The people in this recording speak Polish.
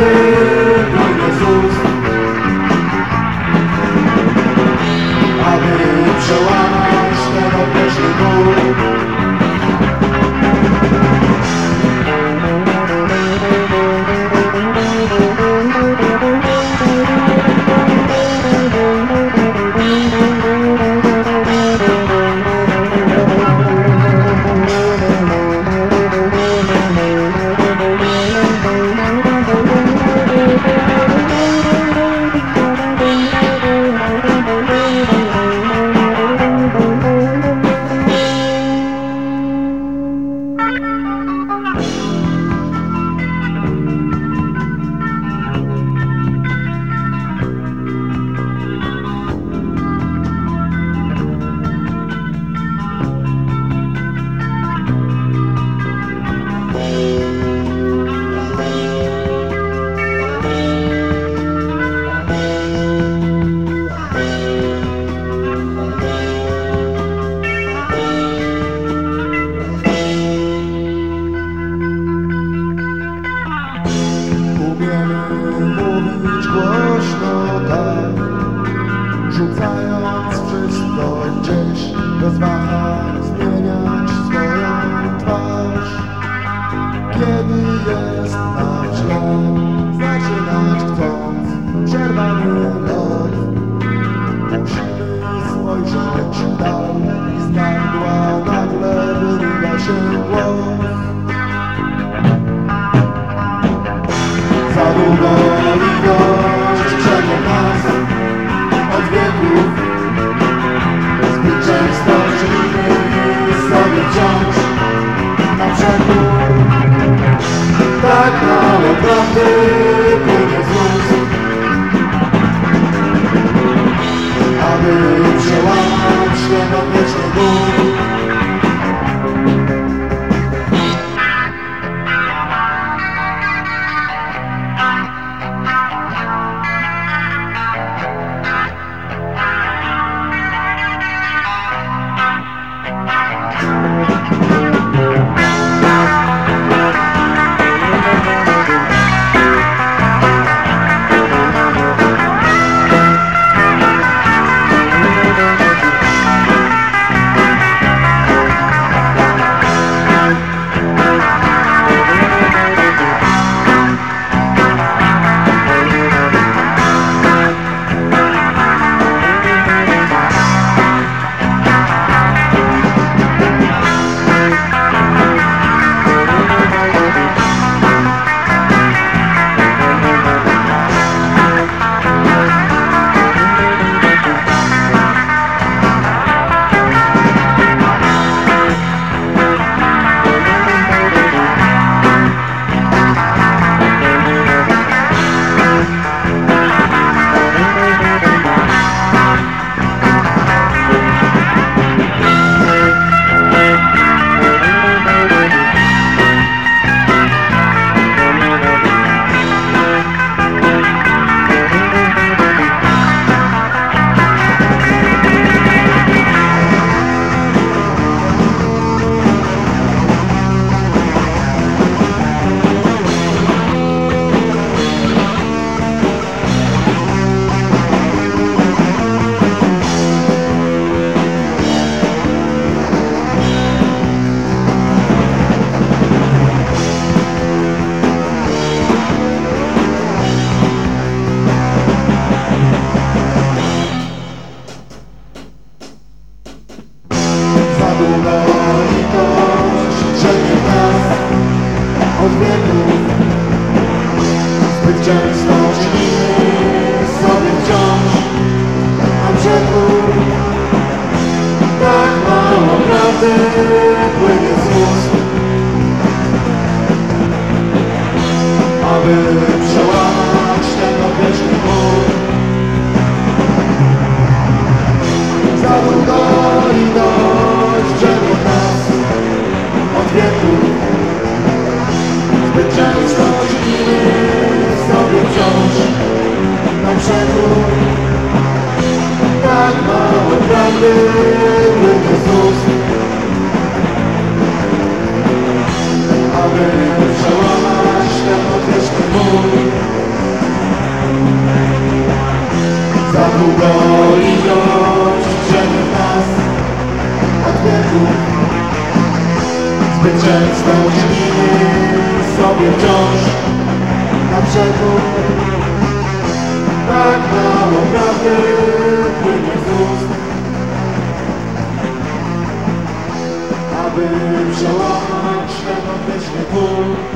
Mało Umiemy mówić głośno tak. Rzucając wszystko gdzieś Bez wahań zmieniać swoją twarz. Kiedy jest nam źle Zaczynać chcąc przerwany lot Musimy spojrzeć w dal I z gardła nagle wyrywa się głos Za długo litość czeka nas od wieków. Zbyt często czynimy sobie wciąż na przekór Tak mało prawdy płynie z Aby przełamać ten odwieczny ból brzegu Tak mało prawdy płynie z ust Aby przełamać ten odwieczny mur Za długo i dość brzegu nas od wieku Zbyt często z ust Aby przełamać ten Za długo ilość drzemy nas. Od Zbyt często czynimy sobie wciąż. Na przekór. Tak mało prawdy przełamać ten odwieczny ból Odwieczny ból